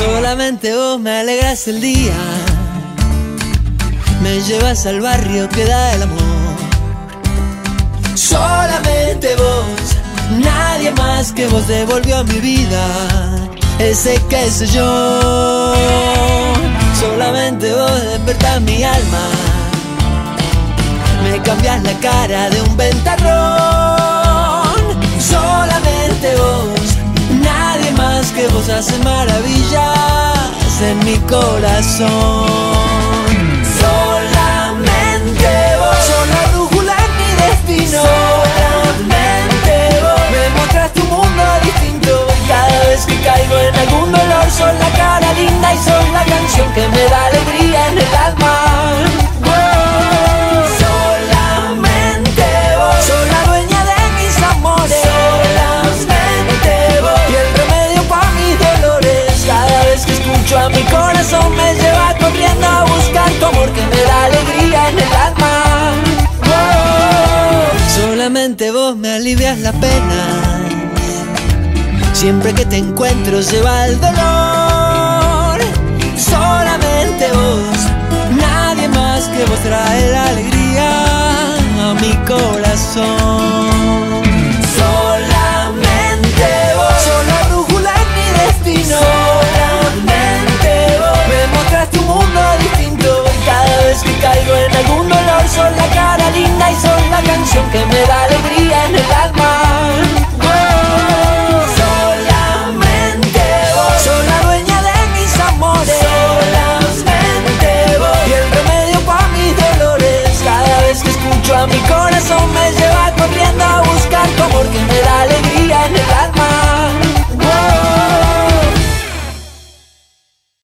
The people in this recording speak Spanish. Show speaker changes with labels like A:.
A: Solamente vos me alegras el día, me llevas al barrio que da el amor. Solamente vos, nadie más que vos devolvió a mi vida ese que sé yo. Solamente vos despertás mi alma, me cambias la cara de un ventarrón. Hace maravillas en mi corazón. Mi corazón, me lleva corriendo a buscar tu amor que me da alegría en el alma. Oh, Solamente vos me alivias la pena. Siempre que te encuentro se va el dolor. Solamente vos, nadie más que vos trae my